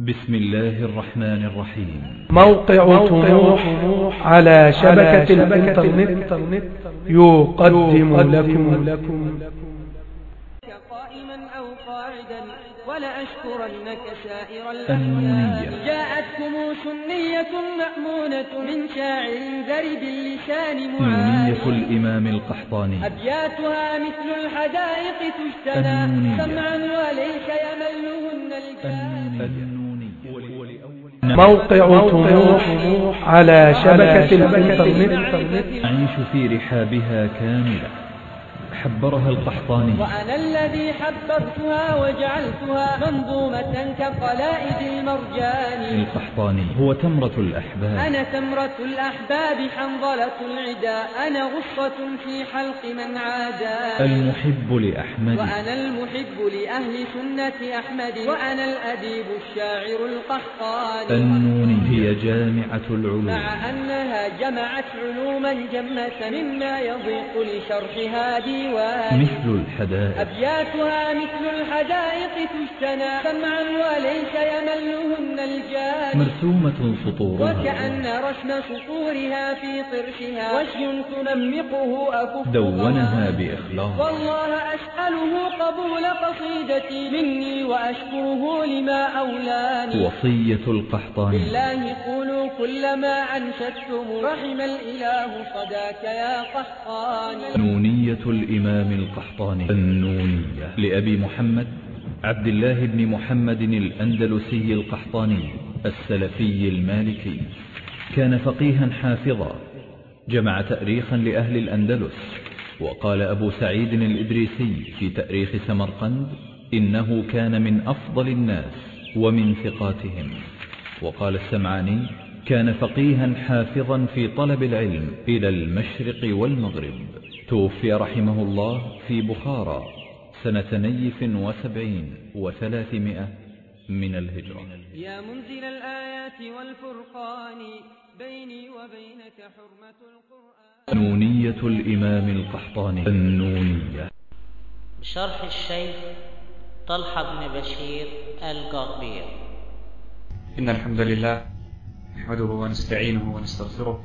بسم الله الرحمن الرحيم. موقع طموح على شبكة الإنترنت يقدم لكم. قائما أو قاعدا ولأشكرنك سائر. الأحيان جاءتكم سنية مأمونة من شاعر ذرب اللسان نونية معاني الإمام القحطاني. أبياتها مثل الحدائق تجتنى. سمعا وليس يملهن النونية. موقع طموح على شبكة الإنترنت. أعيش في رحابها كاملة. حبرها القحطاني. وأنا الذي حبرتها وجعلتها منظومة كقلائد المرجان. القحطاني هو تمرة الأحباب. أنا تمرة الأحباب حنظلة العدا. أنا غصة في حلق من عاداني المحب لأحمد. وأنا المحب لأهل سنة أحمد. وأنا الأديب الشاعر القحطاني. النون هي جامعة العلوم. مع أنها جمعت علوما جمة مما يضيق لشرحها ديواني مثل الحدائق. أبياتها مثل الحدائق تجتنى سمعا وليس يملهن الجاني مرسومة سطورها. وكأن رسم سطورها في طرشها. وشي تنمقه أكف دونها. بإخلاص. والله أسأله قبول قصيدتي. مني وأشكره لما أولاني. وصية القحطاني. بالله قولوا كل ما أنشدتم. رحم الإله صداك يا قحطاني. نونية الإمام القحطاني النونية لأبي محمد عبد الله بن محمد الأندلسي القحطاني السلفي المالكي. كان فقيها حافظا جمع تأريخا لأهل الأندلس وقال أبو سعيد الإدريسي في تأريخ سمرقند إنه كان من أفضل الناس ومن ثقاتهم. وقال السمعاني كان فقيها حافظا في طلب العلم إلى المشرق والمغرب. توفي رحمه الله في بخارى سنة نيف وسبعين وثلاثمائة من الهجرة. يا منزل الآيات والفرقان بيني وبينك حرمة القرآن. نونية الإمام القحطاني. النونية. بشرح الشيخ طلحة بن بشير القربية إن الحمد لله نحمده ونستعينه ونستغفره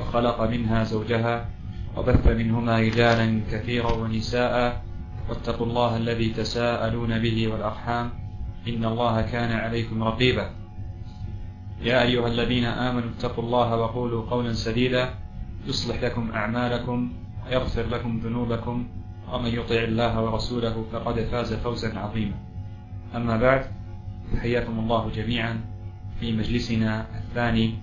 وخلق منها زوجها وبث منهما رجالا كثيرا ونساء. واتقوا الله الذي تساءلون به والأرحام. إن الله كان عليكم رقيبا. يا أيها الذين آمنوا اتقوا الله وقولوا قولا سديدا. يصلح لكم أعمالكم ويغفر لكم ذنوبكم. ومن يطع الله ورسوله فقد فاز فوزا عظيما. أما بعد حياكم الله جميعا في مجلسنا الثاني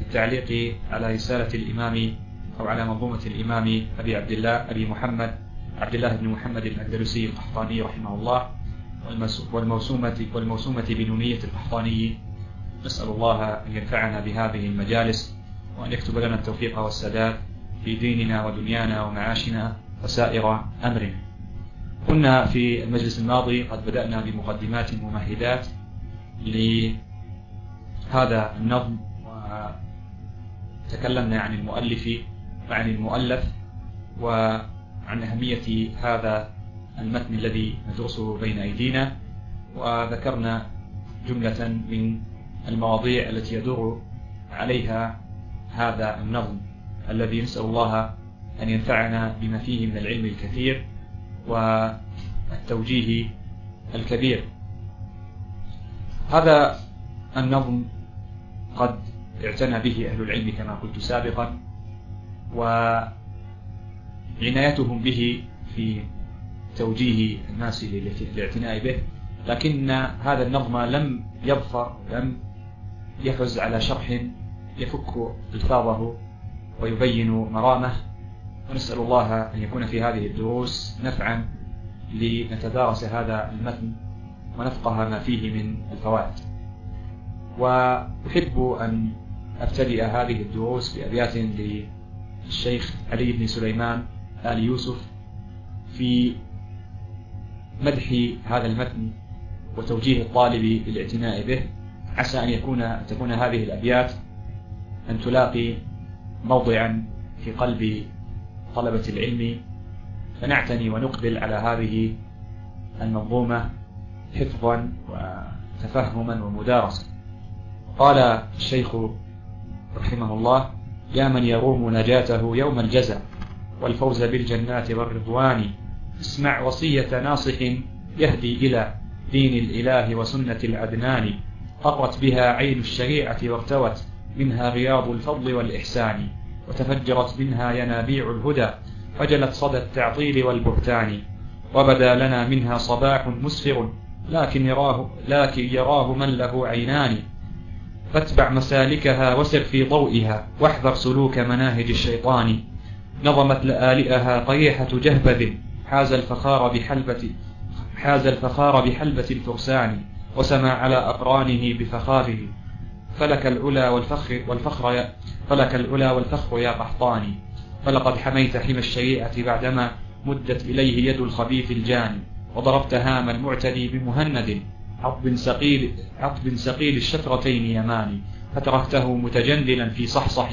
في التعليق على رسالة الإمام أو على منظومة الإمام أبي عبد الله أبي محمد عبد الله بن محمد الأندلسي القحطاني رحمه الله والموسومة والموسومة بنونية القحطاني نسأل الله أن ينفعنا بهذه المجالس وأن يكتب لنا التوفيق والسداد في ديننا ودنيانا ومعاشنا وسائر أمرنا. كنا في المجلس الماضي قد بدأنا بمقدمات ممهدات لهذا النظم وتكلمنا عن المؤلف وعن المؤلف وعن أهمية هذا المتن الذي ندرسه بين أيدينا. وذكرنا جملة من المواضيع التي يدور عليها هذا النظم الذي نسأل الله أن ينفعنا بما فيه من العلم الكثير والتوجيه الكبير. هذا النظم قد اعتنى به أهل العلم كما قلت سابقا وعنايتهم به في توجيه الناس للاعتناء به. لكن هذا النظم لم يظفر لم يحز على شرح يفك ألفاظه ويبين مرامه. ونسأل الله أن يكون في هذه الدروس نفعا لنتدارس هذا المتن ونفقه ما فيه من الفوائد. وأحب أن أبتدئ هذه الدروس بأبيات للشيخ علي بن سليمان آل يوسف في مدح هذا المتن وتوجيه الطالب للاعتناء به عسى أن يكون أن تكون هذه الأبيات أن تلاقي موضعا في قلب طلبة العلم فنعتني ونقبل على هذه المنظومة حفظا وتفهما ومدارسة قال الشيخ رحمه الله يا من يروم نجاته يوم الجزاء والفوز بالجنات والرضوان اسمع وصية ناصح يهدي إلى دين الإله وسنة العدنان قرت بها عين الشريعة وارتوت منها رياض الفضل والإحسان. وتفجرت منها ينابيع الهدى فجلت صدى التعطيل والبهتان. وبدا لنا منها صباح مسفر لكن يراه, لكن يراه من له عينان. فاتبع مسالكها وسر في ضوئها واحذر سلوك مناهج الشيطان. نظمت لآلئها طريحة جهبذ حاز الفخار بحلبة حاز الفخار بحلبة الفرسان وسما على أقرانه بفخاره فلك العلا والفخر, والفخر يا فلك العلا والفخر يا قحطاني فلقد حميت حمى الشريعة بعدما مدت إليه يد الخبيث الجاني وضربت هام المعتدي بمهند. عطب سقيل, عطب سقيل الشفرتين يماني فتركته متجندلا في صحصح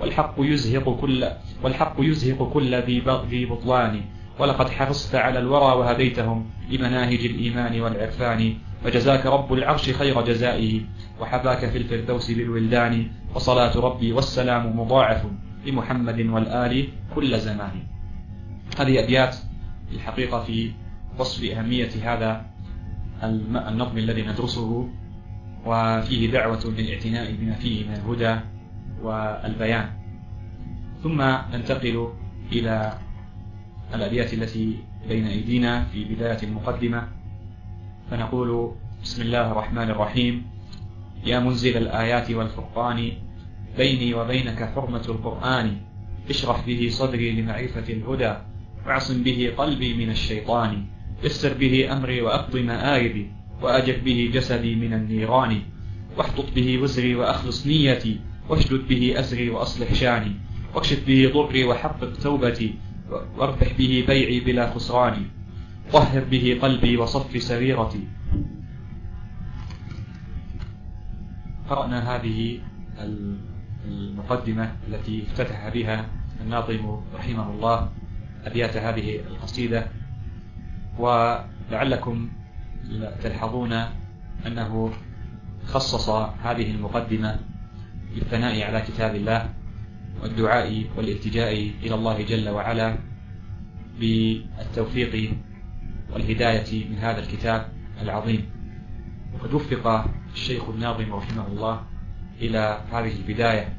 والحق يزهق كل والحق يزهق كل ذي بطلان. ولقد حرصت على الورى وهديتهم لمناهج الإيمان والعرفان. فجزاك رب العرش خير جزائه. وحباك في الفردوس بالولدان. وصلاة ربي والسلام مضاعف لمحمد والآل كل زمان. هذه أبيات الحقيقة في وصف أهمية هذا النظم الذي ندرسه وفيه دعوة للاعتناء بما فيه من الهدى والبيان. ثم ننتقل إلى الأبيات التي بين أيدينا في بداية المقدمة. فنقول بسم الله الرحمن الرحيم. يا منزل الآيات والفرقان بيني وبينك حرمة القرآن. اشرح به صدري لمعرفة الهدى واعصم به قلبي من الشيطان. يسر به أمري وأقض مآربي وأجب به جسدي من النيران واحطط به وزري وأخلص نيتي واشدد به أزري وأصلح شاني واكشف به ضري وحقق توبتي واربح به بيعي بلا خسران طهر به قلبي وصف سريرتي. قرأنا هذه المقدمة التي افتتح بها الناظم رحمه الله أبيات هذه القصيدة. ولعلكم تلحظون أنه خصص هذه المقدمة بالثناء على كتاب الله والدعاء والالتجاء إلى الله جل وعلا بالتوفيق والهداية من هذا الكتاب العظيم. وقد وفق الشيخ الناظم رحمه الله إلى هذه البداية.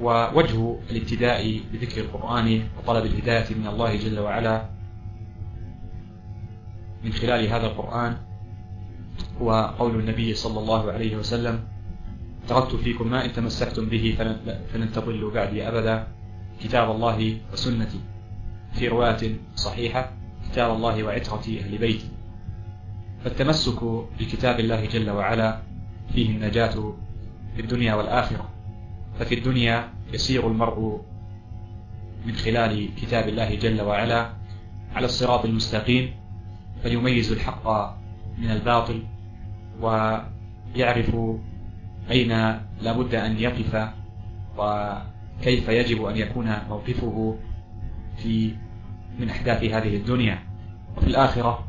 ووجه الابتداء بذكر القرآن وطلب الهداية من الله جل وعلا من خلال هذا القرآن هو قول النبي صلى الله عليه وسلم تركت فيكم ما إن تمسكتم به فلن تضلوا بعدي أبدا. كتاب الله وسنتي. في رواية صحيحة كتاب الله وعترة أهل بيتي. فالتمسك بكتاب الله جل وعلا فيه النجاة في الدنيا والآخرة. ففي الدنيا يسير المرء من خلال كتاب الله جل وعلا على الصراط المستقيم. فيميز الحق من الباطل ويعرف أين لا بد أن يقف وكيف يجب أن يكون موقفه في من أحداث هذه الدنيا. وفي الآخرة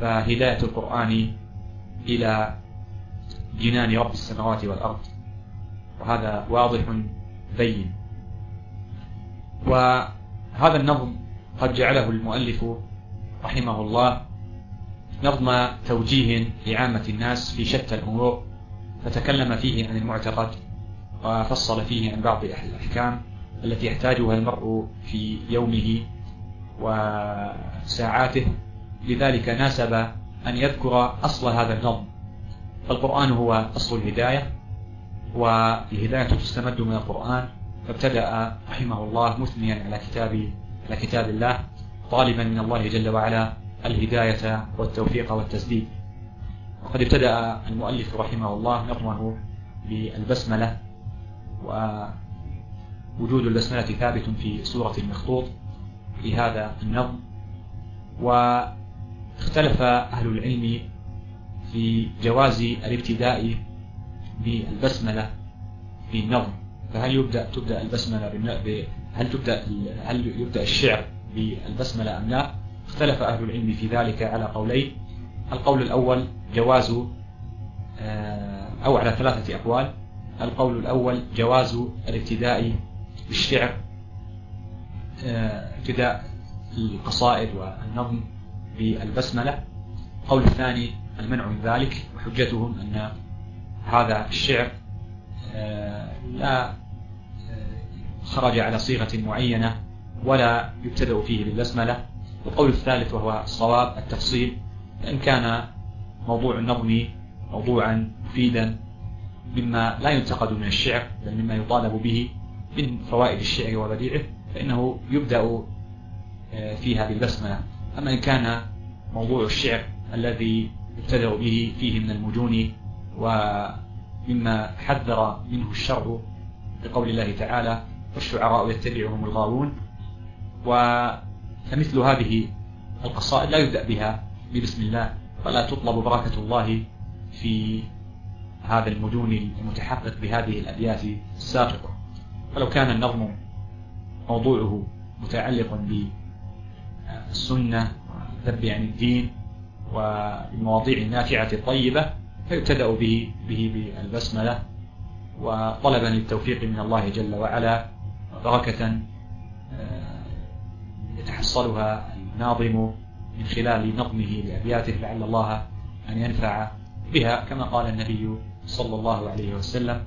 فهداية القرآن إلى جنان رب السماوات والأرض. وهذا واضح بين. وهذا النظم قد جعله المؤلف رحمه الله نظم توجيه لعامة الناس في شتى الأمور فتكلم فيه عن المعتقد وفصل فيه عن بعض الأحكام التي يحتاجها المرء في يومه وساعاته. لذلك ناسب أن يذكر أصل هذا النظم فالقرآن هو أصل الهداية والهداية تستمد من القرآن. فابتدأ رحمه الله مثنيا على كتاب على كتاب الله طالبا من الله جل وعلا الهداية والتوفيق والتسديد. وقد ابتدأ المؤلف رحمه الله نظمه بالبسملة ووجود البسملة ثابت في سورة المخطوط في هذا النظم. واختلف أهل العلم في جواز الابتداء بالبسملة في النظم. فهل يبدأ تبدأ البسملة هل تبدأ هل يبدأ الشعر بالبسملة أم لا؟ اختلف أهل العلم في ذلك على قولين. القول الأول جواز آه، أو على ثلاثة أقوال. القول الأول جواز الابتداء بالشعر آه، ابتداء القصائد والنظم بالبسملة. القول الثاني المنع من ذلك وحجتهم أن هذا الشعر آه، لا خرج على صيغة معينة. ولا يبتدأ فيه بالبسملة. والقول الثالث وهو الصواب التفصيل. إن كان موضوع النظم موضوعا مفيدا مما لا ينتقد من الشعر بل مما يطالب به من فوائد الشعر وبديعه فإنه يبدأ آه، فيها بالبسملة. أما إن كان موضوع الشعر الذي يبتدأ به فيه من المجون ومما حذر منه الشرع بقول الله تعالى والشعراء يتبعهم الغاوون فمثل هذه القصائد لا يبدأ بها ببسم الله ولا تطلب بركة الله في هذا المجون المتحقق بهذه الأبيات السابقة. ولو كان النظم موضوعه متعلق بالسنة والذب عن الدين والمواضيع النافعة الطيبة فيبتدأ به به بالبسملة وطلبا للتوفيق من الله جل وعلا بركة يتحصلها الناظم من خلال نظمه لأبياته لعل الله أن ينفع بها كما قال النبي صلى الله عليه وسلم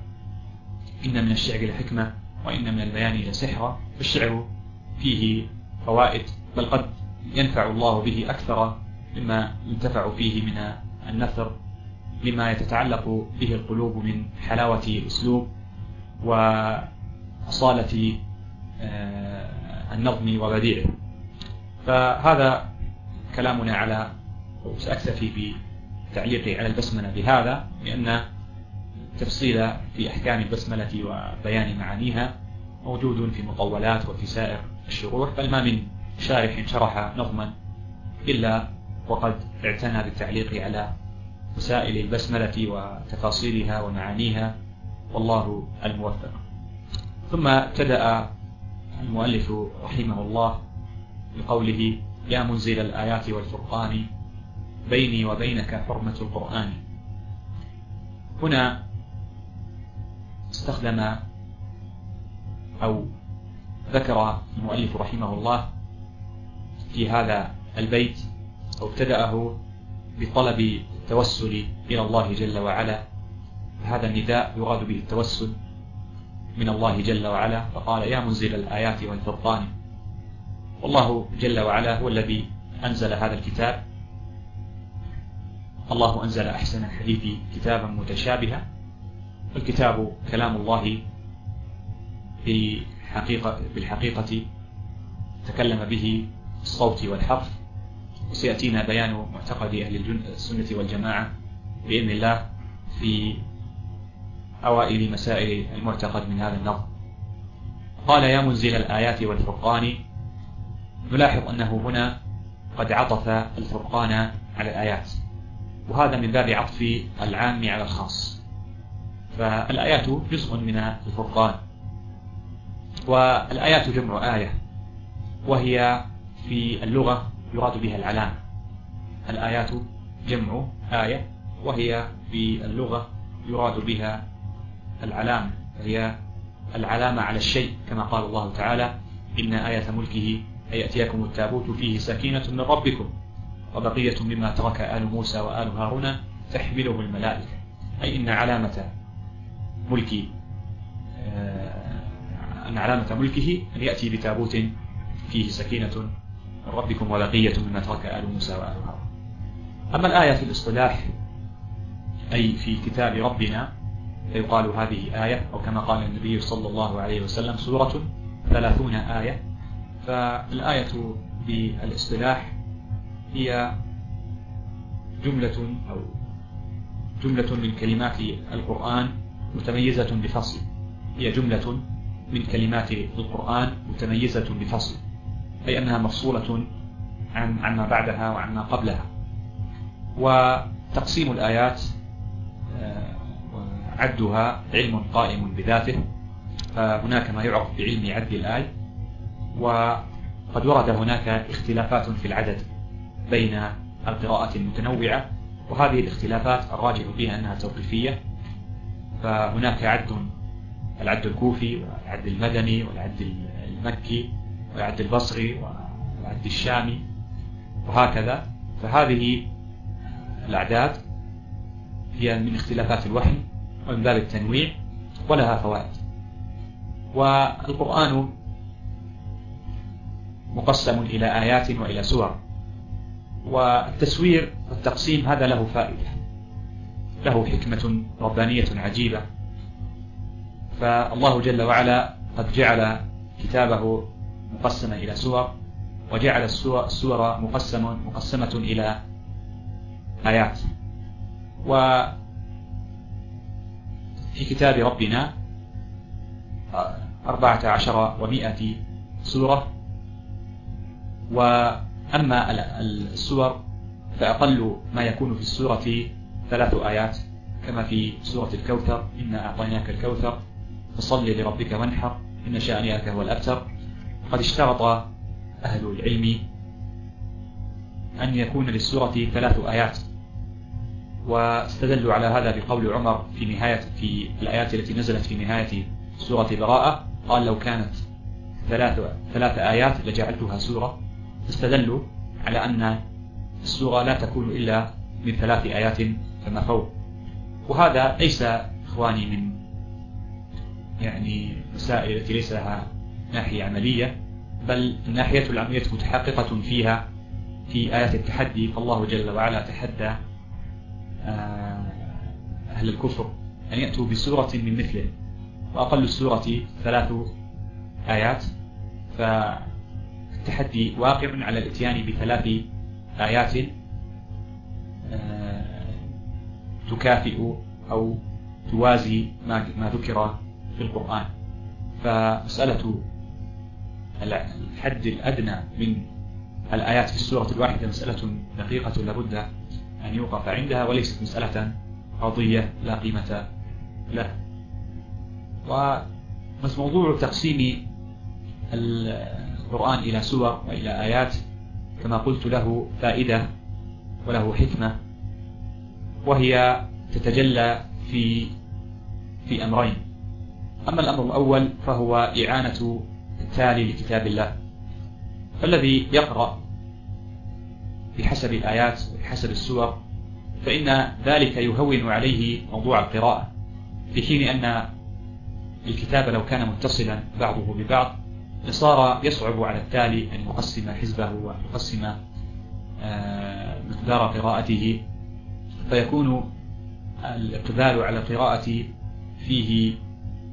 إن من الشعر لحكمة وإن من البيان لسحرة فالشعر فيه فوائد بل قد ينفع الله به أكثر مما ينتفع فيه من النثر لما يتتعلق به القلوب من حلاوة الأسلوب وأصالة آه، النظم وبديعه. فهذا كلامنا على سأكتفي بتعليقي على البسملة بهذا لأن التفصيل في أحكام البسملة وبيان معانيها موجود في مطولات وفي سائر الشروح بل ما من شارح شرح نظما إلا وقد اعتنى بالتعليق على مسائل البسملة وتفاصيلها ومعانيها والله الموفق. ثم ابتدأ المؤلف رحمه الله بقوله يا منزل الآيات والفرقان بيني وبينك حرمة القرآن. هنا استخدم أو ذكر المؤلف رحمه الله في هذا البيت أو ابتدأه بطلب التوسل إلى الله جل وعلا. هذا النداء يراد به التوسل من الله جل وعلا. فقال يا منزل الآيات والفرقان. والله جل وعلا هو الذي أنزل هذا الكتاب. الله أنزل أحسن الحديث كتابا متشابها. الكتاب كلام الله بحقيقة بالحقيقة تكلم به الصوت والحرف. وسيأتينا بيان معتقد أهل السنة والجماعة بإذن الله في أوائل مسائل المعتقد من هذا النظم قال يا منزل الآيات والفرقان نلاحظ أنه هنا قد عطف الفرقان على الآيات. وهذا من باب عطف العام على الخاص. فالآيات جزء من الفرقان. والآيات جمع آية. وهي في اللغة يراد بها العلامة الآيات جمع آية. وهي في اللغة يراد بها العلامة هي العلامة على الشيء كما قال الله تعالى إن آية ملكه أن يأتيكم التابوت فيه سكينة من ربكم وبقية مما ترك آل موسى وآل هارون تحمله الملائكة. أي إن علامة ملك آه، أن علامة ملكه أن يأتي بتابوت فيه سكينة من ربكم وبقية مما ترك آل موسى وآل هارون. أما الآية في الاصطلاح أي في كتاب ربنا فيقال هذه آية أو كما قال النبي صلى الله عليه وسلم سورة ثلاثون آية. فالآية بالإصطلاح هي جملة أو جملة من كلمات القرآن متميزة بفصل. هي جملة من كلمات القرآن متميزة بفصل أي أنها مفصولة عن عما بعدها وعما قبلها. وتقسيم الآيات آه، وعدها علم قائم بذاته فهناك ما يعرف بعلم عد الآية. وقد ورد هناك اختلافات في العدد بين القراءات المتنوعة وهذه الاختلافات الراجع فيها أنها توقيفية. فهناك عد العد الكوفي والعد المدني والعد المكي والعد البصري والعد الشامي وهكذا. فهذه الأعداد هي من اختلافات الوحي ومن باب التنويع ولها فوائد. والقرآن مقسم إلى آيات وإلى سور. والتسوير والتقسيم هذا له فائدة. له حكمة ربانية عجيبة. فالله جل وعلا قد جعل كتابه مقسما إلى سور وجعل السور مقسم مقسمة إلى آيات. وفي كتاب ربنا أربعة عشر ومائة سورة وأما السور فأقل ما يكون في السورة ثلاث آيات كما في سورة الكوثر إنا أعطيناك الكوثر فصل لربك وانحر إن شانئك هو الأبتر. قد اشترط أهل العلم أن يكون للسورة ثلاث آيات. واستدلوا على هذا بقول عمر في نهاية في الآيات التي نزلت في نهاية سورة براءة قال لو كانت ثلاث ثلاث آيات لجعلتها سورة. استدلوا على أن السورة لا تكون إلا من ثلاث آيات فما فوق. وهذا ليس إخواني من يعني مسائل التي ليس لها ناحية عملية بل الناحية العملية متحققة فيها في آيات التحدي. فالله جل وعلا تحدى آه، أهل الكفر أن يأتوا بسورة من مثله. وأقل السورة ثلاث آيات فالتحدي واقع على الاتيان بثلاث آيات آه، تكافئ أو توازي ما ذكر في القرآن. فمسألة الحد الأدنى من الآيات في السورة الواحدة مسألة دقيقة لابد أن يوقف عندها وليست مسألة قضية لا قيمة له وموضوع تقسيم القرآن إلى سور وإلى آيات كما قلت له فائدة وله حكمة وهي تتجلى في في أمرين. أما الأمر الأول فهو إعانة التالي لكتاب الله. فالذي يقرأ بحسب الآيات وبحسب السور فإن ذلك يهون عليه موضوع القراءة في حين أن الكتاب لو كان متصلا بعضه ببعض لصار يصعب على التالي أن يقسم حزبه وأن يقسم آه، مقدار قراءته فيكون الإقبال على القراءة فيه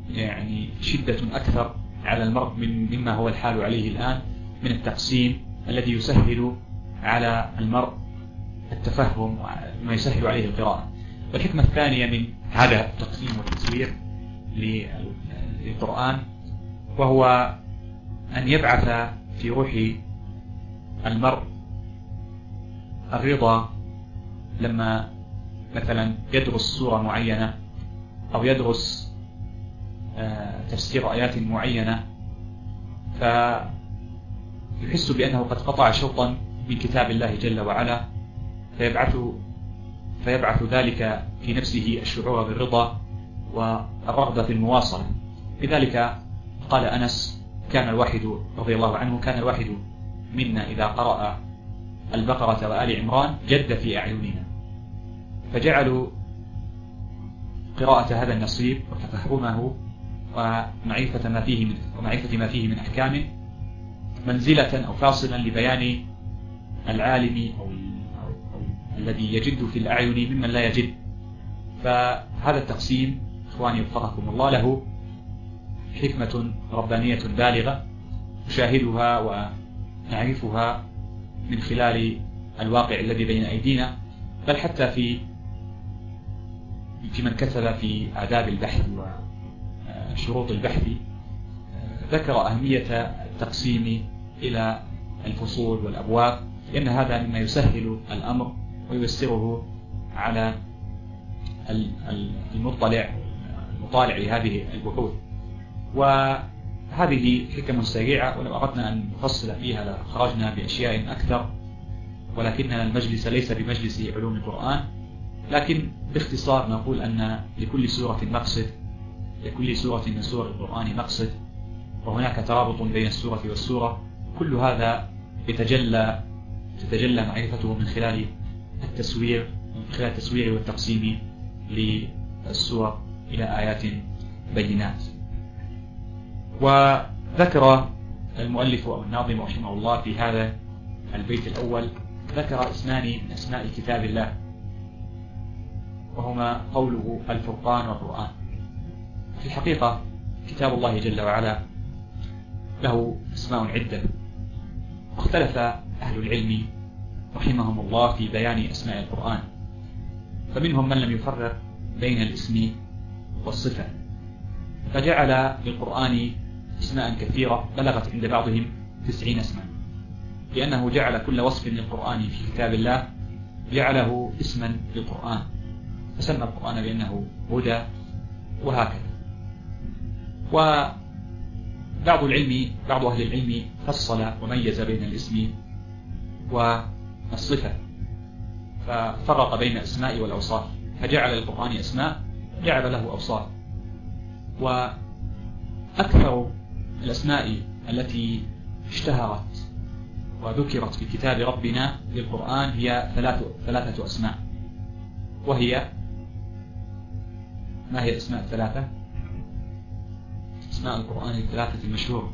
يعني شدة أكثر على المرء من مما هو الحال عليه الآن من التقسيم الذي يسهل على المرء التفهم وما يسهل عليه القراءة. والحكمة الثانية من هذا التقسيم والتسوير للقرآن وهو أن يبعث في روح المرء الرضا لما مثلا يدرس سورة معينة أو يدرس آه، تفسير آيات معينة فيحس بأنه قد قطع شوطا من كتاب الله جل وعلا فيبعث فيبعث ذلك في نفسه الشعور بالرضا والرغبة في المواصلة. لذلك قال أنس كان الواحد رضي الله عنه كان الواحد منا إذا قرأ البقرة وآل عمران جد في أعيننا. فجعلوا قراءة هذا النصيب وتفهمه ومعرفة ما فيه من ومعرفة ما فيه من أحكام منزلة أو فاصلا لبيان العالم أو, الذي يجد في الأعين ممن لا يجد. فهذا التقسيم إخواني وفقكم الله له حكمة ربانية بالغة نشاهدها ونعرفها من خلال الواقع الذي بين أيدينا بل حتى في في من كتب في آداب البحث وشروط البحث ذكر أهمية التقسيم إلى الفصول والأبواب لأن هذا مما يسهل الأمر وييسره على المطلع المطالع لهذه البحوث. وهذه حكم سريعة ولو أردنا أن نفصل فيها لخرجنا بأشياء أكثر ولكننا المجلس ليس بمجلس علوم القرآن لكن باختصار نقول أن لكل سورة مقصد لكل سورة من سور القرآن مقصد وهناك ترابط بين السورة والسورة كل هذا يتجلى تتجلى معرفته من خلال التسوير من خلال التسوير والتقسيم للسور إلى آيات بينات. وذكر المؤلف أو الناظم رحمه الله في هذا البيت الأول ذكر اسمان من أسماء كتاب الله وهما قوله الفرقان والقرآن في الحقيقة كتاب الله جل وعلا له أسماء عدة. واختلف أهل العلم رحمهم الله في بيان أسماء القرآن فمنهم من لم يفرق بين الاسم والصفة فجعل للقرآن اسماء كثيرة بلغت عند بعضهم تسعين اسما لأنه جعل كل وصف للقرآن في كتاب الله جعله اسما للقرآن فسمى القرآن بأنه هدى وهكذا. وبعض العلم بعض أهل العلم فصل وميز بين الاسم والصفة ففرق بين الأسماء والأوصاف فجعل للقرآن أسماء جعل له أوصاف. وأكثر الأسماء التي اشتهرت وذكرت في كتاب ربنا للقرآن هي ثلاثة, أسماء. وهي ما هي الأسماء الثلاثة؟ أسماء القرآن الثلاثة المشهورة.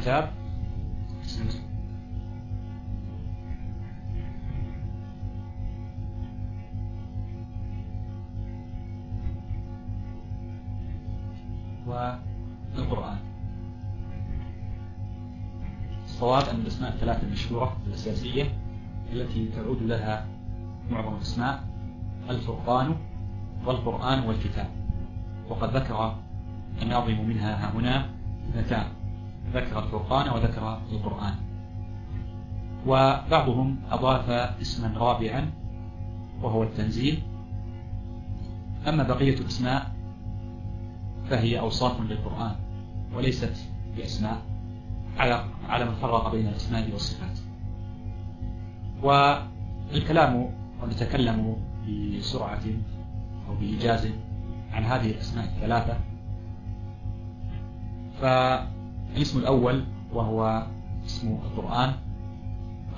والكتاب والقرآن. الصواب أن الأسماء الثلاثة المشهورة الأساسية التي تعود لها معظم الأسماء الفرقان والقرآن والكتاب. وقد ذكر الناظم منها ها هنا اثنتان ذكر الفرقان وذكر القرآن. وبعضهم أضاف اسما رابعا وهو التنزيل. أما بقية الأسماء فهي أوصاف للقرآن وليست بأسماء على على من فرق بين الأسماء والصفات. والكلام ونتكلم بسرعة أو بإيجاز عن هذه الأسماء الثلاثة. فالاسم الأول وهو اسم القرآن.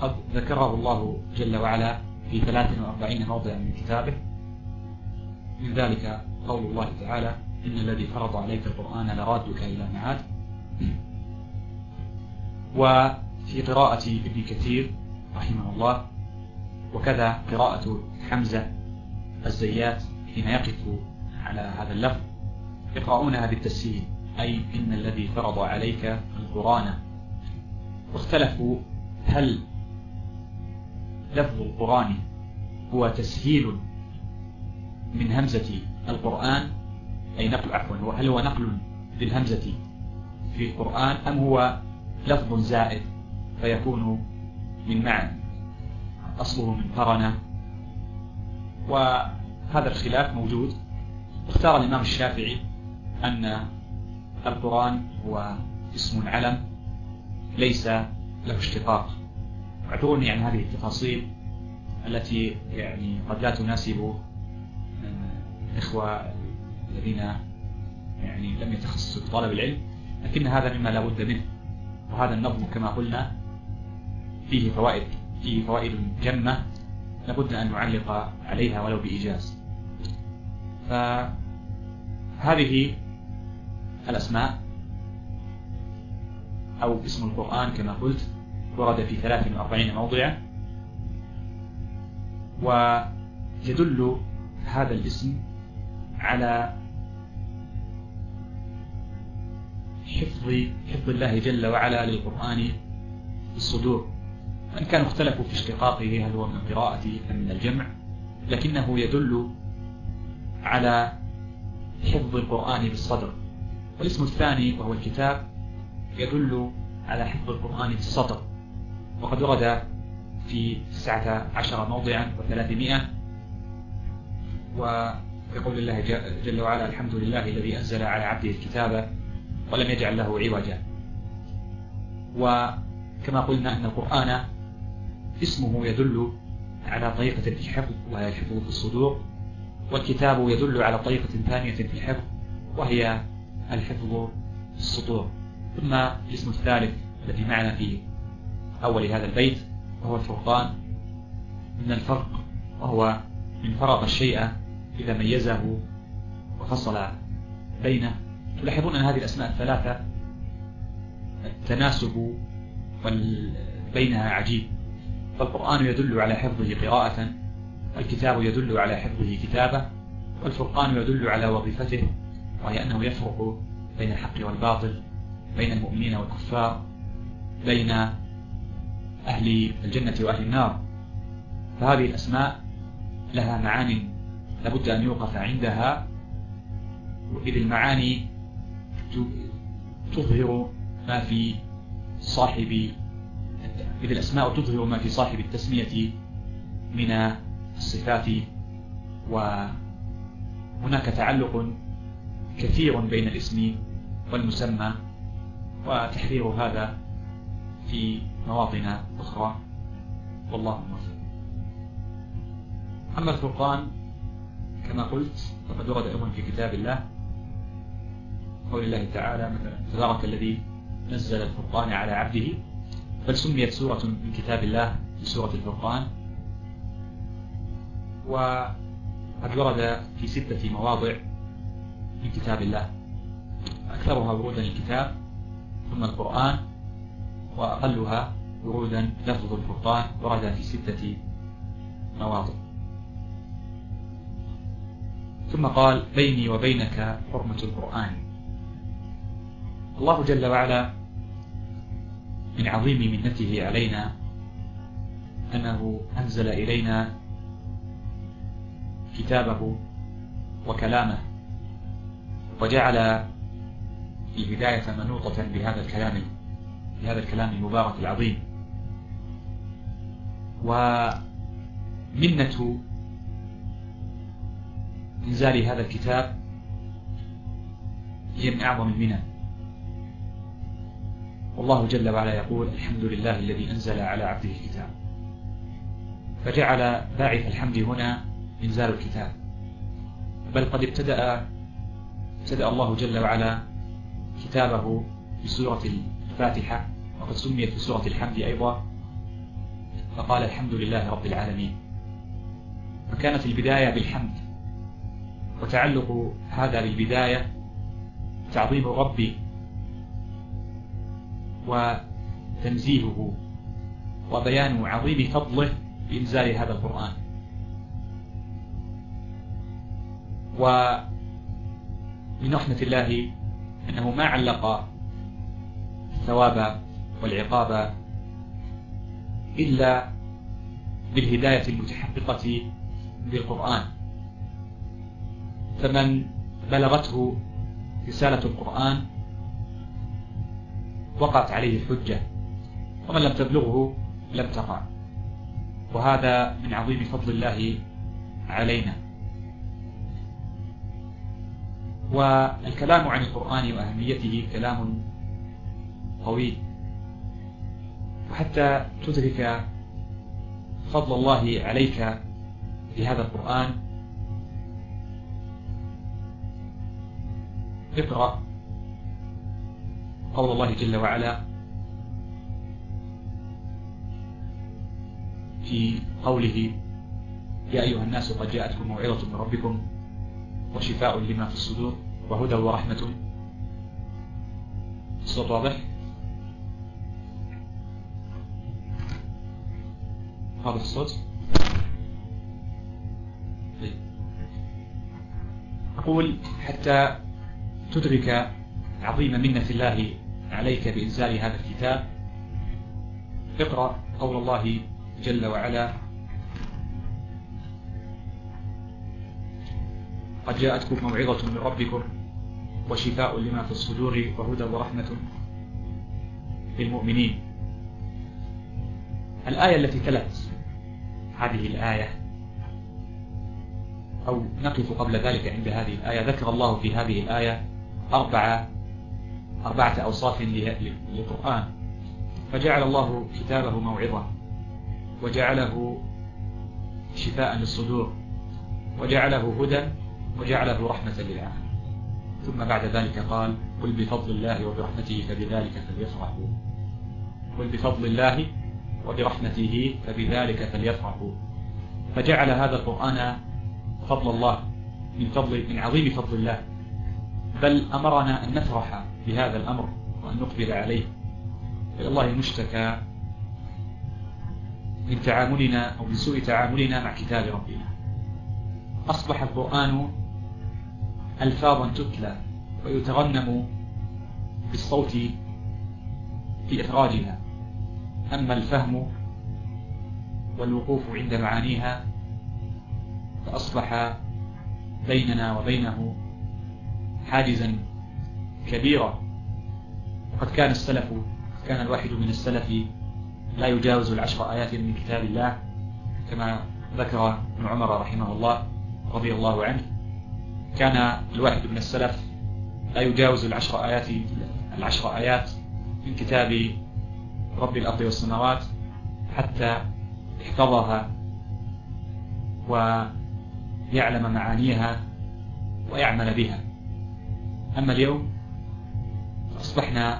قد ذكره الله جل وعلا في 43 موضع من كتابه. من ذلك قول الله تعالى إن الذي فرض عليك القرآن لرادك إلى معاد وفي قراءة ابن كثير رحمه الله وكذا قراءة حمزة الزيات حين يقف على هذا اللفظ. يقرؤونها بالتسهيل. أي إن الذي فرض عليك القرآن. واختلفوا هل لفظ القرآن هو تسهيل من همزة القرآن؟ أي نقل عفوا هل هو نقل للهمزة في القرآن أم هو لفظ زائد فيكون من معنى أصله من قرنة. وهذا الخلاف موجود. اختار الإمام الشافعي أن القرآن هو اسم علم ليس له اشتقاق. اعذروني عن هذه التفاصيل التي يعني قد لا تناسب إخوة الذين يعني لم يتخصصوا في طلب العلم لكن هذا مما لا بد منه. وهذا النظم كما قلنا فيه فوائد فيه فوائد جمة لابد أن نعلق عليها ولو بإيجاز. فهذه الأسماء أو اسم القرآن كما قلت ورد في 43 موضعا ويدل هذا الاسم على حفظ حفظ الله جل وعلا للقرآن في الصدور. وإن كانوا اختلفوا في اشتقاقه هل هو من القراءة أم من الجمع لكنه يدل على حفظ القرآن بالصدر. والاسم الثاني وهو الكتاب يدل على حفظ القرآن بالسطر وقد ورد في تسعة عشر موضعا وثلاثمائة. ويقول الله جل وعلا الحمد لله الذي أنزل على عبده الكتاب ولم يجعل له عوجا. وكما قلنا أن القرآن اسمه يدل على طريقة الحفظ وهي الحفظ في الصدور والكتاب يدل على طريقة ثانية في الحفظ وهي الحفظ في السطور. ثم الاسم الثالث الذي معنا في أول هذا البيت وهو الفرقان. من الفرق وهو من فرق الشيء إذا ميزه وفصل بينه. تلاحظون أن هذه الأسماء الثلاثة التناسب بينها عجيب. فالقرآن يدل على حفظه قراءة والكتاب يدل على حفظه كتابة والفرقان يدل على وظيفته. وهي أنه يفرق بين الحق والباطل بين المؤمنين والكفار بين أهل الجنة وأهل النار. فهذه الأسماء لها معاني لابد أن يوقف عندها وإذ المعاني تظهر ما في صاحب إذ الأسماء تظهر ما في صاحب التسمية من الصفات وهناك تعلق كثير بين الاسم والمسمى وتحرير هذا في مواطن أخرى. والله موفق. أما الفرقان كما قلت فقد ورد أيضا في كتاب الله قول الله تعالى تبارك الذي نزل الفرقان على عبده بل سميت سورة من كتاب الله بسورة الفرقان. وقد ورد في ستة مواضع من كتاب الله. أكثرها ورودا الكتاب ثم القرآن وأقلها ورودا لفظ الفرقان ورد في ستة مواضع. ثم قال بيني وبينك حرمة القرآن. الله جل وعلا من عظيم منته علينا أنه أنزل إلينا كتابه وكلامه وجعل الهداية منوطة بهذا الكلام بهذا الكلام المبارك العظيم. ومنة إنزال هذا الكتاب هي من أعظم المنن. والله جل وعلا يقول الحمد لله الذي أنزل على عبده الكتاب. فجعل باعث الحمد هنا إنزال الكتاب. بل قد ابتدأ ابتدأ الله جل وعلا كتابه بسورة الفاتحة وقد سميت بسورة الحمد أيضا فقال الحمد لله رب العالمين. فكانت البداية بالحمد وتعلق هذا بالبداية تعظيم الرب وتنزيهه وبيان عظيم فضله بإنزال هذا القرآن. ومن رحمة الله أنه ما علق الثواب والعقاب إلا بالهداية المتحققة بالقرآن. فمن بلغته رسالة القرآن وقعت عليه الحجة ومن لم تبلغه لم تقع. وهذا من عظيم فضل الله علينا. والكلام عن القرآن وأهميته كلام طويل. وحتى تدرك فضل الله عليك بهذا القرآن. اقرأ قول الله جل وعلا في قوله يا أيها الناس قد جاءتكم موعظة من ربكم وشفاء لما في الصدور وهدى ورحمة. الصوت واضح؟ واضح الصوت؟ طيب. أقول حتى تدرك عظيم منة الله عليك بإنزال هذا الكتاب اقرأ قول الله جل وعلا قد جاءتكم موعظة من ربكم وشفاء لما في الصدور وهدى ورحمة للمؤمنين. الآية التي تلت هذه الآية أو نقف قبل ذلك عند هذه الآية. ذكر الله في هذه الآية أربعة أربعة أوصاف للقرآن. فجعل الله كتابه موعظة وجعله شفاء للصدور وجعله هدى وجعله رحمة للعالم ثم بعد ذلك قال قل بفضل الله وبرحمته فبذلك فليفرحوا. قل بفضل الله وبرحمته فبذلك فليفرحوا. فجعل هذا القرآن فضل الله من فضل من عظيم فضل الله. بل أمرنا أن نفرح بهذا الأمر وأن نقبل عليه. إلى الله المشتكى من تعاملنا أو من سوء تعاملنا مع كتاب ربنا. أصبح القرآن ألفاظا تتلى ويتغنم بالصوت في إخراجها. أما الفهم والوقوف عند معانيها فأصبح بيننا وبينه حاجزا كبيرا. وقد كان السلف كان الواحد من السلف لا يجاوز العشر آيات من كتاب الله كما ذكر ابن عمر رحمه الله رضي الله عنه. كان الواحد من السلف لا يجاوز العشر آيات العشر آيات من كتاب رب الأرض والسماوات حتى يحفظها ويعلم معانيها ويعمل بها. أما اليوم أصبحنا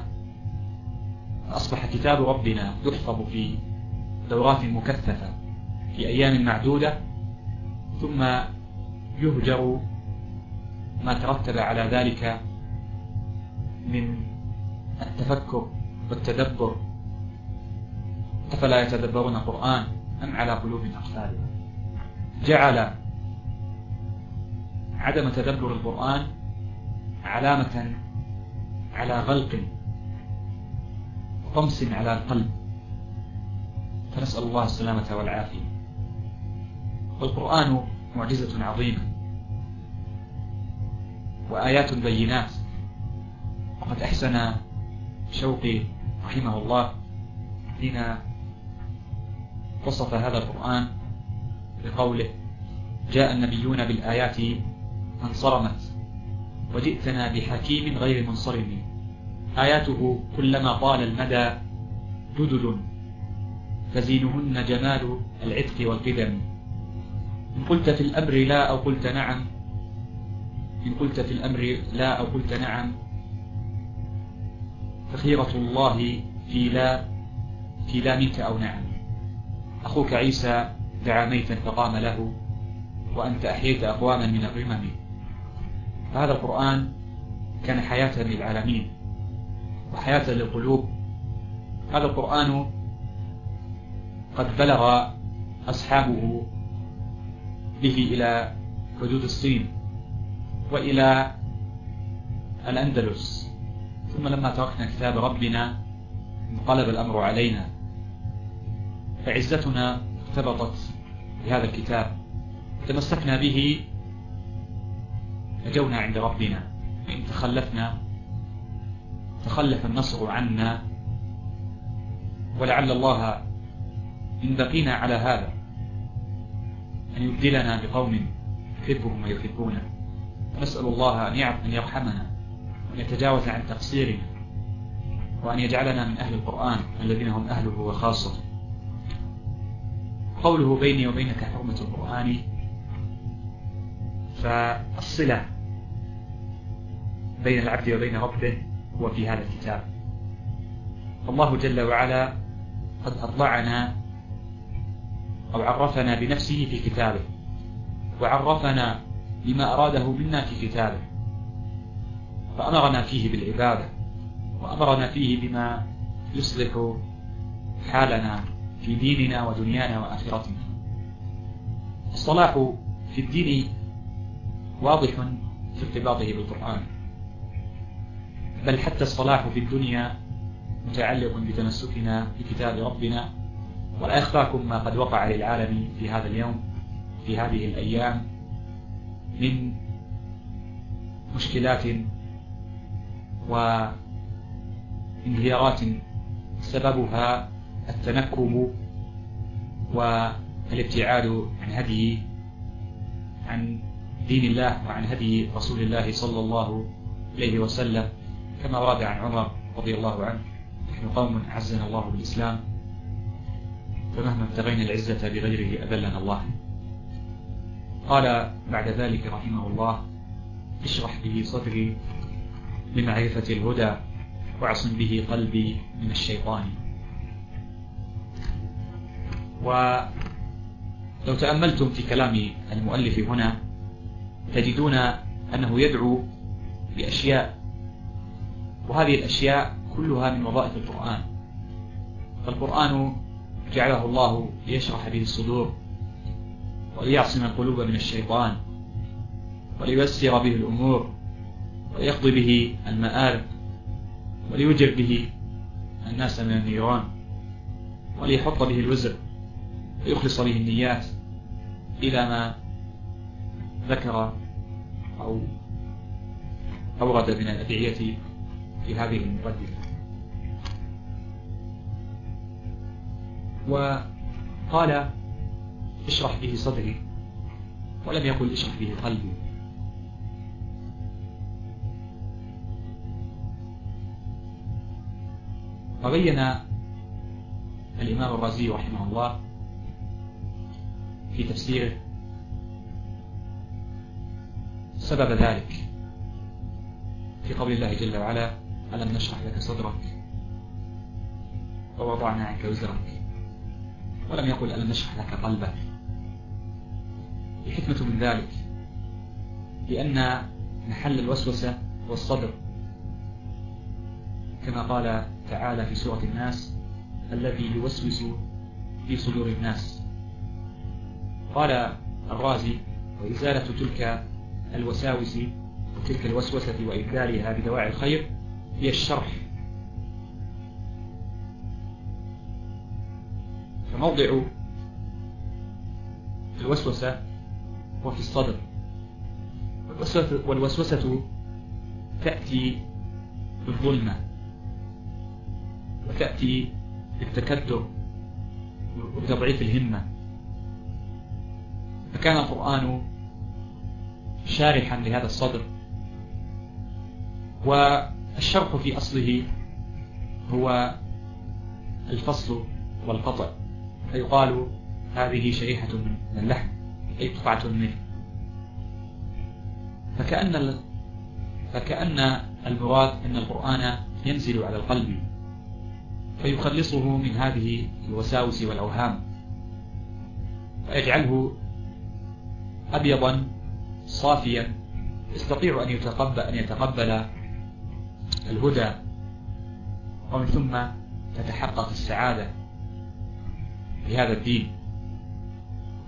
أصبح كتاب ربنا يحفظ في دورات مكثفة في أيام معدودة ثم يهجر ما ترتب على ذلك من التفكر والتدبر. أفلا يتدبرون القرآن أم على قلوب أقفالها جعل عدم تدبر القرآن علامة على غلق وطمس على القلب. فنسأل الله السلامة والعافية. والقرآن معجزة عظيمة. وآيات بينات. وقد أحسن شوقي رحمه الله حين وصف هذا القرآن بقوله جاء النبيون بالآيات فانصرمت وجئتنا بحكيم غير منصرم. آياته كلما طال المدى جدد فزينهن جمال العتق والقدم. إن قلت في الأمر لا أو قلت نعم إن قلت في الأمر لا أو قلت نعم فخيرة الله في لا في لا منك أو نعم. أخوك عيسى دعا ميتا فقام له وأنت أحييت أقواما من الرمم فهذا القرآن كان حياة للعالمين وحياة للقلوب. هذا القرآن قد بلغ أصحابه به إلى حدود الصين. وإلى الأندلس. ثم لما تركنا كتاب ربنا انقلب الأمر علينا. فعزتنا ارتبطت بهذا الكتاب. تمسكنا به نجونا عند ربنا. إن تخلفنا تخلف النصر عنا. ولعل الله إن بقينا على هذا أن يبدلنا بقوم يحبهم ويحبونه. نسأل الله أن يرحمنا وأن يتجاوز عن تقصيرنا وأن يجعلنا من أهل القرآن الذين هم أهله وخاصته. قوله بيني وبينك حرمة القرآن فالصلة بين العبد وبين ربه هو في هذا الكتاب. الله جل وعلا قد أطلعنا أو عرفنا بنفسه في كتابه وعرفنا بما أراده منا في كتابه. فأمرنا فيه بالعبادة وأمرنا فيه بما يصلح حالنا في ديننا ودنيانا وآخرتنا. الصلاح في الدين واضح في ارتباطه بالقرآن. بل حتى الصلاح في الدنيا متعلق بتمسكنا بكتاب ربنا ولا يخفاكم ما قد وقع للعالم في هذا اليوم في هذه الأيام من مشكلات وانهيارات سببها التنكب والابتعاد عن هدي عن دين الله وعن هدي رسول الله صلى الله عليه وسلم. كما ورد عن عمر رضي الله عنه نحن قوم أعزنا الله بالإسلام فمهما ابتغينا العزة بغيره أذلنا الله. قال بعد ذلك رحمه الله اشرح به صدري لمعرفة الهدى وأعصم به قلبي من الشيطان. ولو تأملتم في كلام المؤلف هنا تجدون أنه يدعو بأشياء وهذه الأشياء كلها من وظائف القرآن. فالقرآن جعله الله ليشرح به الصدور وليعصم القلوب من الشيطان وليسر به الأمور ويقضي به المآرب وليجر به الناس من النيران وليحط به الوزر ويخلص به النيات إلى ما ذكر أو أورد من الأدعية في هذه المقدمة. وقال اشرح به صدري. ولم يقل اشرح به قلبي. وبين الإمام الرازي رحمه الله في تفسيره سبب ذلك. في قول الله جل وعلا ألم نشرح لك صدرك ووضعنا عنك وزرك? ولم يقل ألم نشرح لك قلبك? الحكمة من ذلك لأن محل الوسوسة هو الصدر كما قال تعالى في سورة الناس الذي يوسوس في صدور الناس. قال الرازي وإزالة تلك الوساوس وتلك الوسوسة وإبدالها بدواعي الخير هي الشرح. فموضع الوسوسة هو في الصدر. والوسوسة, تأتي بالظلمة. وتأتي بالتكدر وبتضعيف الهمة. فكان القرآن شارحا لهذا الصدر. والشرح في أصله هو الفصل والقطع. فيقال هذه شريحة من اللحم. أي قطعة منه. فكأن فكأن المراد أن القرآن ينزل على القلب فيخلصه من هذه الوساوس والأوهام ويجعله أبيضا صافيا يستطيع أن يتقبل, أن يتقبل الهدى ومن ثم تتحقق السعادة بهذا الدين.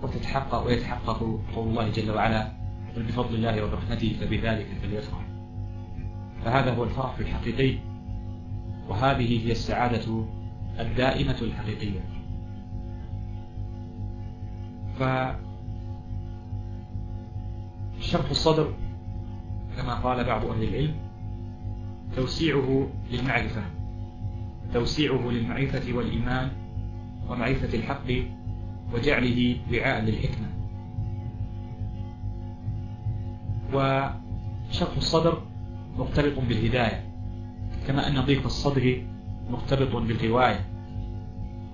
وتتحقق ويتحقق قول الله جل وعلا قل بفضل الله وبرحمته فبذلك فليفرح فهذا هو الفرح الحقيقي وهذه هي السعادة الدائمة الحقيقية. فشرح الصدر كما قال بعض أهل العلم توسيعه للمعرفة توسيعه للمعرفة والإيمان ومعرفة الحق وجعله وعاء للحكمة. وشرح الصدر مرتبط بالهداية كما أن ضيق الصدر مرتبط بالرواية.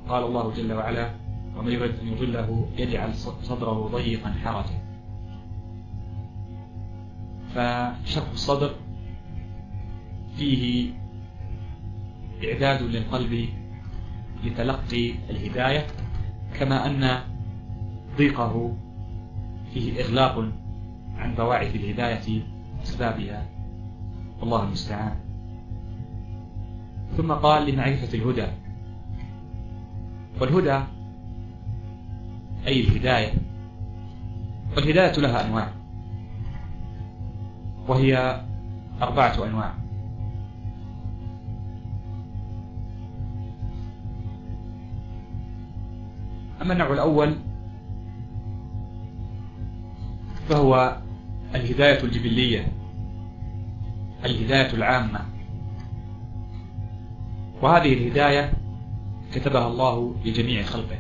قال الله جل وعلا ومن يريد أن يضله يجعل صدره ضيقا حرجا فشرح الصدر فيه إعداد للقلب لتلقي الهداية. كما أن ضيقه فيه إغلاق عن بواعث الهداية أسبابها والله المستعان. ثم قال لمعرفة الهدى. والهدى أي الهداية. والهداية لها أنواع. وهي أربعة أنواع. أما النوع الأول فهو الهداية الجبلية الهداية العامة. وهذه الهداية كتبها الله لجميع خلقه.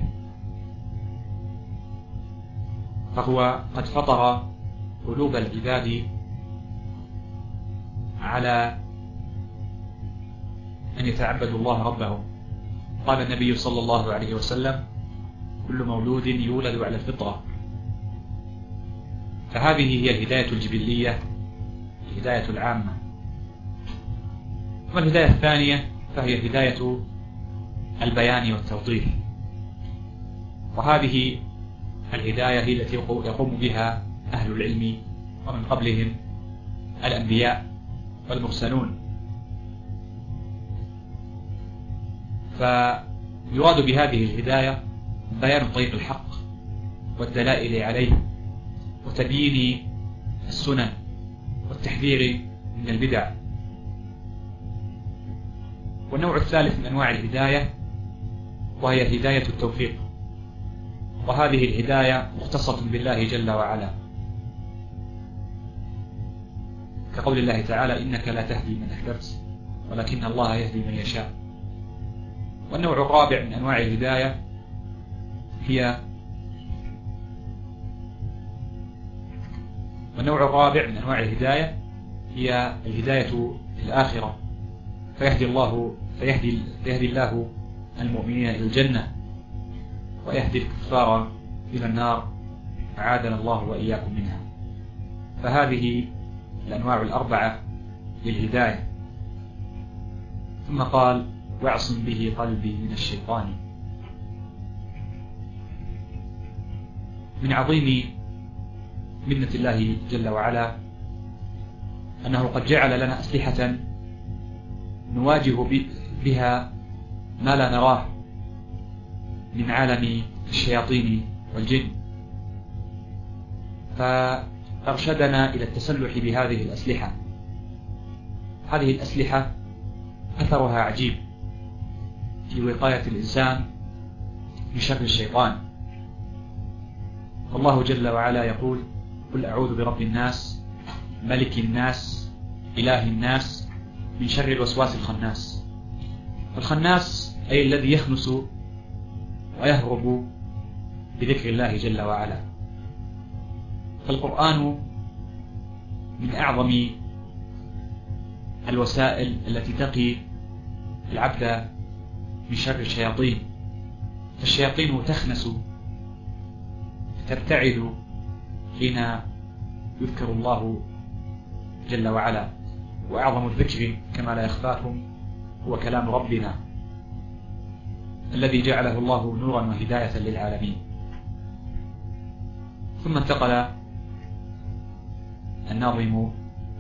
فهو قد فطر قلوب العباد على أن يتعبدوا الله ربهم. قال النبي صلى الله عليه وسلم كل مولود يولد على الفطرة. فهذه هي الهداية الجبلية الهداية العامة. والهداية الثانية فهي هداية البيان والتوضيح. وهذه الهداية هي التي يقوم بها أهل العلم ومن قبلهم الأنبياء والمرسلون. فيراد بهذه الهداية بيان طريق الحق والدلائل عليه وتبيين السنن والتحذير من البدع. والنوع الثالث من أنواع الهداية وهي هداية التوفيق. وهذه الهداية مختصة بالله جل وعلا. كقول الله تعالى إنك لا تهدي من أحببت ولكن الله يهدي من يشاء. والنوع الرابع من أنواع الهداية هي والنوع الرابع من أنواع الهداية هي الهداية الآخرة. فيهدي الله فيهدي, فيهدي الله المؤمنين إلى الجنة ويهدي الكفار إلى النار. أعاذنا الله وإياكم منها. فهذه الأنواع الأربعة للهداية. ثم قال وأعصم به قلبي من الشيطان. من عظيم منة الله جل وعلا أنه قد جعل لنا أسلحة نواجه بها ما لا نراه من عالم الشياطين والجن. فأرشدنا إلى التسلح بهذه الأسلحة. هذه الأسلحة أثرها عجيب في وقاية الإنسان من شر الشيطان. والله جل وعلا يقول قل أعوذ برب الناس ملك الناس إله الناس من شر الوسواس الخناس. الخناس أي الذي يخنس ويهرب بذكر الله جل وعلا. فالقرآن من أعظم الوسائل التي تقي العبد من شر الشياطين. فالشياطين تخنس تبتعد حين يذكر الله جل وعلا. وأعظم الذكر كما لا يخفاكم هو كلام ربنا الذي جعله الله نورا وهداية للعالمين. ثم انتقل الناظم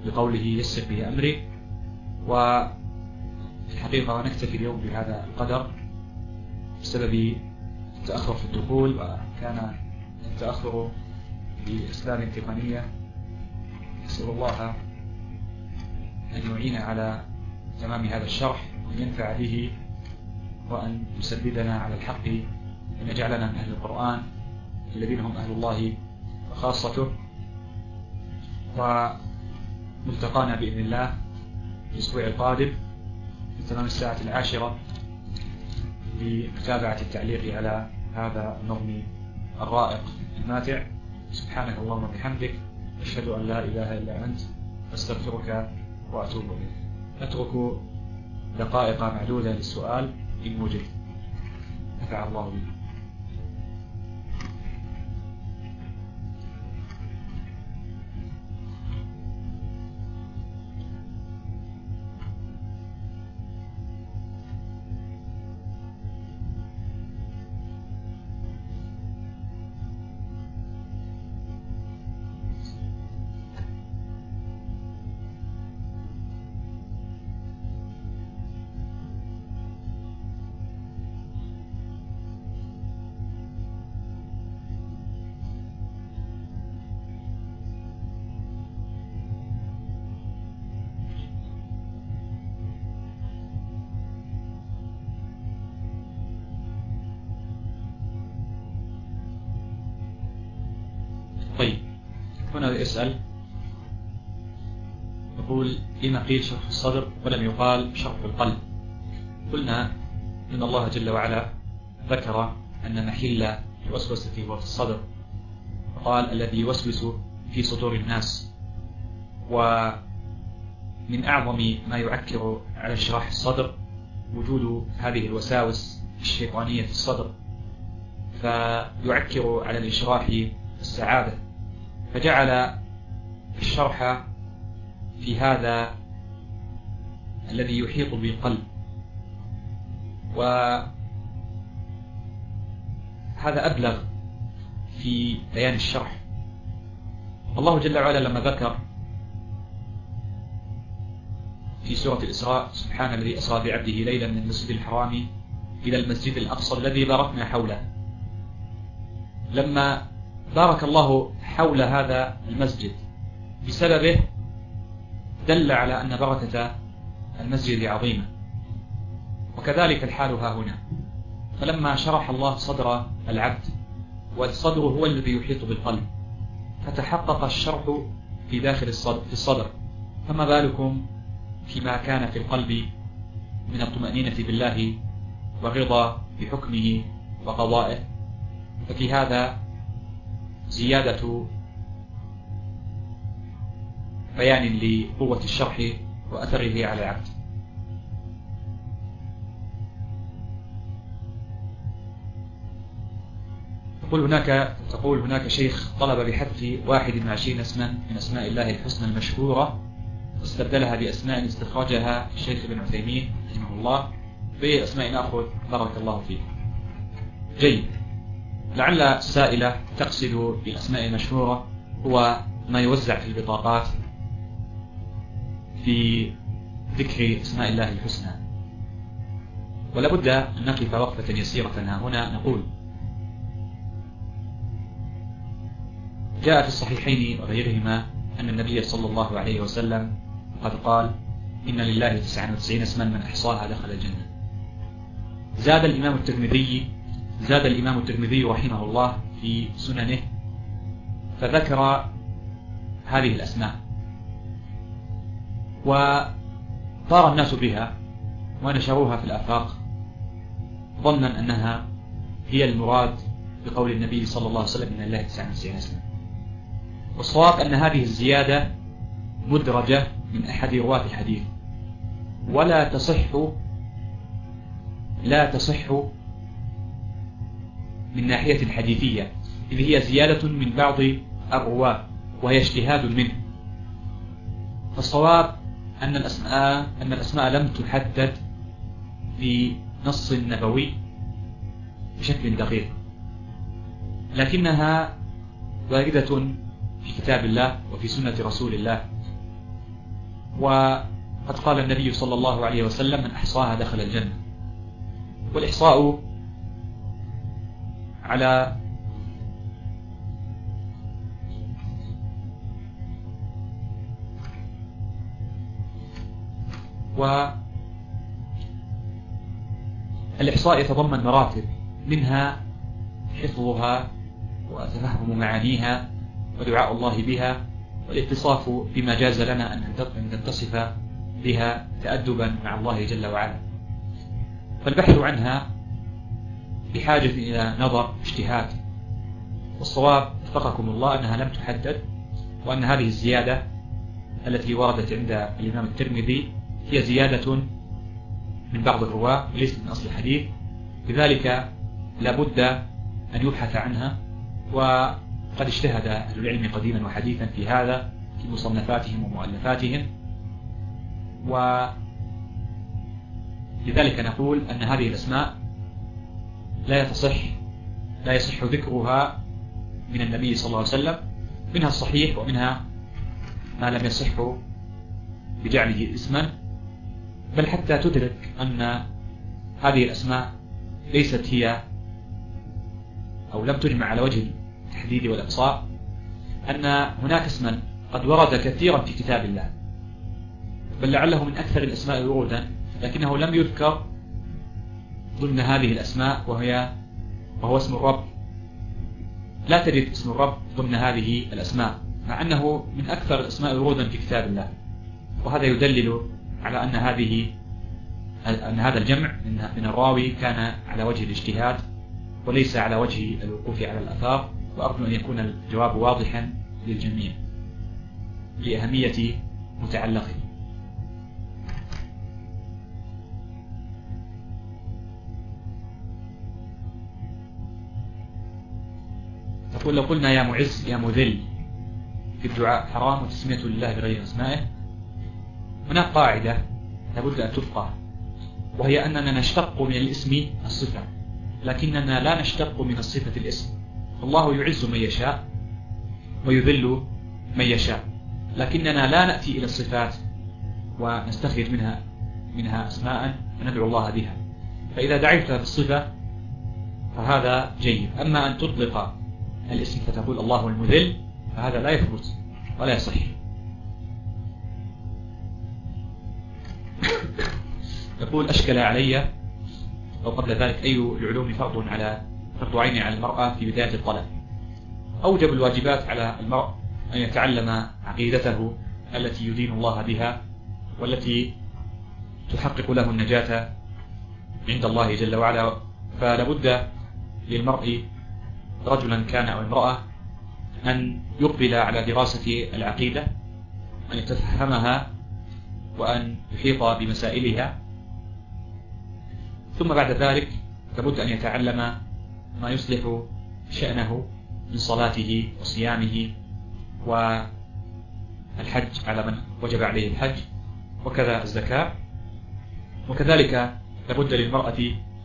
بقوله يسر به أمري. وفي الحقيقة نكتفي اليوم بهذا القدر بسبب التأخر في الدخول وكان التأخر بأسباب تقنية نسأل الله أن يعين على تمام هذا الشرح وأن ينفع به وأن يسددنا على الحق أن يجعلنا من أهل القرآن الذين هم أهل الله وخاصته. وملتقانا بإذن الله الأسبوع القادم في تمام الساعة العاشرة لمتابعة التعليق على هذا النظم الرائق الماتع سبحانك اللهم وبحمدك أشهد أن لا إله إلا أنت أستغفرك وأتوب إليك. أترك دقائق معدودة للسؤال إن وجد نفع الله بكم قيل شرح الصدر ولم يقال شرح القلب. قلنا إن الله جل وعلا ذكر أن محل الوسوسة هو في الصدر. قال الذي يوسوس في صدور الناس. ومن أعظم ما يعكر على شرح الصدر وجود هذه الوساوس الشيطانية في الصدر. فيعكر على الإشراح السعادة فجعل الشرح في هذا الذي يحيط بالقلب. وهذا أبلغ في بيان الشرح. الله جل وعلا لما ذكر في سورة الإسراء سبحان الذي أسرى بعبده ليلا من المسجد الحرام إلى المسجد الأقصى الذي باركنا حوله. لما بارك الله حول هذا المسجد بسببه دل على أن بركة المسجد عظيمة وكذلك الحال ها هنا. فلما شرح الله صدر العبد والصدر هو الذي يحيط بالقلب فتحقق الشرح في داخل الصدر, في الصدر. فما بالكم فيما كان في القلب من الطمأنينة بالله والرضا بحكمه وقضائه؟ ففي هذا زيادة بيان لقوة الشرح وأثره على العبد تقول هناك تقول هناك شيخ طلب بحذف واحد من عشرين اسما من أسماء الله الحسنى المشهورة واستبدلها بأسماء استخرجها الشيخ ابن عثيمين رحمه الله بأسماء نأخذ بارك الله فيك. جيد. لعل السائلة تقصد بالأسماء المشهورة هو ما يوزع في البطاقات في ذكر أسماء الله الحسنى. ولا بد أن نقف وقفة يسيرة هنا نقول جاء في الصحيحين وغيرهما أن النبي صلى الله عليه وسلم قد قال إن لله 99 اسما من أحصاها دخل الجنة. زاد الإمام الترمذي زاد الإمام الترمذي رحمه الله في سننه فذكر هذه الأسماء. وطار الناس بها ونشروها في الآفاق ظنا أنها هي المراد بقول النبي صلى الله عليه وسلم إن الله 99 اسما والصواب أن هذه الزيادة مدرجة من أحد رواة الحديث. ولا تصح لا تصح من ناحية حديثية. إذ هي زيادة من بعض الرواة وهي اجتهاد منه. فالصواب أن الأسماء أن الأسماء لم تحدد بنص نبوي بشكل دقيق. لكنها واردة في كتاب الله وفي سنة رسول الله. وقد قال النبي صلى الله عليه وسلم من أحصاها دخل الجنة. والإحصاء على والإحصاء يتضمن مراتب منها حفظها وتفهم معانيها ودعاء الله بها والإتصاف بما جاز لنا أن نتصف بها تأدبا مع الله جل وعلا. فالبحث عنها بحاجة إلى نظر اجتهاد والصواب اتفقكم الله أنها لم تحدد وأن هذه الزيادة التي وردت عند الإمام الترمذي هي زيادة من بعض الرواة وليست من أصل الحديث. لذلك لابد أن يبحث عنها وقد اجتهد أهل العلم قديما وحديثا في هذا في مصنفاتهم ومؤلفاتهم. ولذلك نقول أن هذه الأسماء لا يتصح لا يصح ذكرها من النبي صلى الله عليه وسلم. منها الصحيح ومنها ما لم يصح بجعله اسما. بل حتى تدرك أن هذه الأسماء ليست هي أو لم تجمع على وجه التحديد والإقصاء أن هناك اسما قد ورد كثيرا في كتاب الله. بل لعله من أكثر الأسماء ورودا لكنه لم يذكر ضمن هذه الأسماء وهي وهو اسم الرب. لا تجد اسم الرب ضمن هذه الأسماء مع أنه من أكثر الأسماء ورودا في كتاب الله. وهذا يدلل على أن هذه أن هذا الجمع من الراوي كان على وجه الاجتهاد وليس على وجه الوقوف على الأثار وأرجو أن يكون الجواب واضحا للجميع لأهمية متعلقه. تقول لو قلنا يا معز يا مذل في الدعاء حرام وتسمية لله بغير أسمائه هناك قاعدة لابد أن تفقه وهي أننا نشتق من الاسم الصفة لكننا لا نشتق من الصفة الاسم. الله يعز من يشاء ويذل من يشاء لكننا لا نأتي إلى الصفات ونستخرج منها منها أسماء وندعو الله بها. فإذا دعيت بالصفة فهذا جيد. أما أن تطلق الاسم فتقول الله المذل فهذا لا يثبت ولا يصح. يقول أشكل علي أو قبل ذلك أي العلوم فرض على فرض عين على المرأة في بداية الطلب. أوجب الواجبات على المرء أن يتعلم عقيدته التي يدين الله بها والتي تحقق له النجاة عند الله جل وعلا. فلابد للمرء رجلا كان أو امرأة أن يقبل على دراسة العقيدة أن يتفهمها وأن يحيط بمسائلها. ثم بعد ذلك لابد أن يتعلم ما يصلح شأنه من صلاته وصيامه والحج على من وجب عليه الحج وكذا الزكاة. وكذلك لابد للمرأة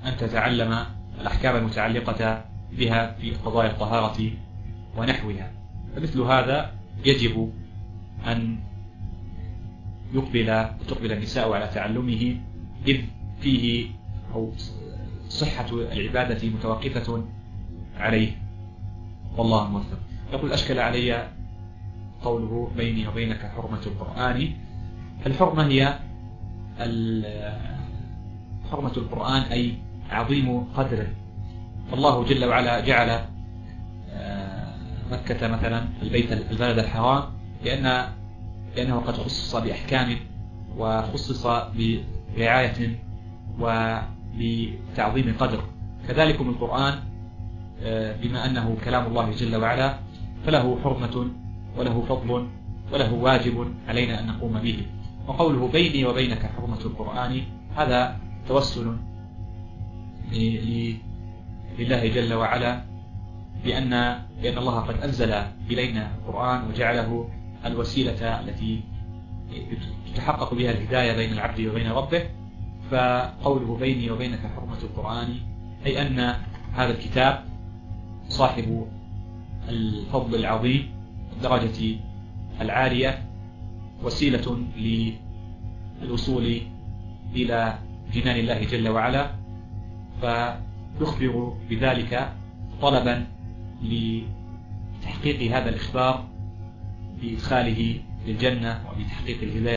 أن تتعلم الأحكام المتعلقة بها في قضايا الطهارة ونحوها. فمثل هذا يجب أن يقبل تقبل النساء على تعلمه إذ فيه أو صحة العبادة متوقفة عليه. والله الموفق يقول أشكل علي قوله بيني وبينك حرمة القرآن. الحرمة هي حرمة القرآن أي عظيم قدره. فالله جل وعلا جعل آه، مكة مثلا البيت البلد الحرام لأن لأنه قد خصص بأحكام وخصص برعاية وبتعظيم قدر كذلكم القرآن آه، بما أنه كلام الله جل وعلا فله حرمة وله فضل وله واجب علينا أن نقوم به. وقوله بيني وبينك حرمة القرآن هذا توسل لله جل وعلا بأن بأن الله قد أنزل إلينا القرآن وجعله الوسيلة التي تتحقق بها الهداية بين العبد وبين ربه فقوله بيني وبينك حرمة القرآن أي أن هذا الكتاب صاحب الفضل العظيم الدرجة العالية وسيلة للوصول إلى جنان الله جل وعلا فيخبر بذلك طلبا لتحقيق هذا الإخبار بإدخاله للجنة وبتحقيق الهداية.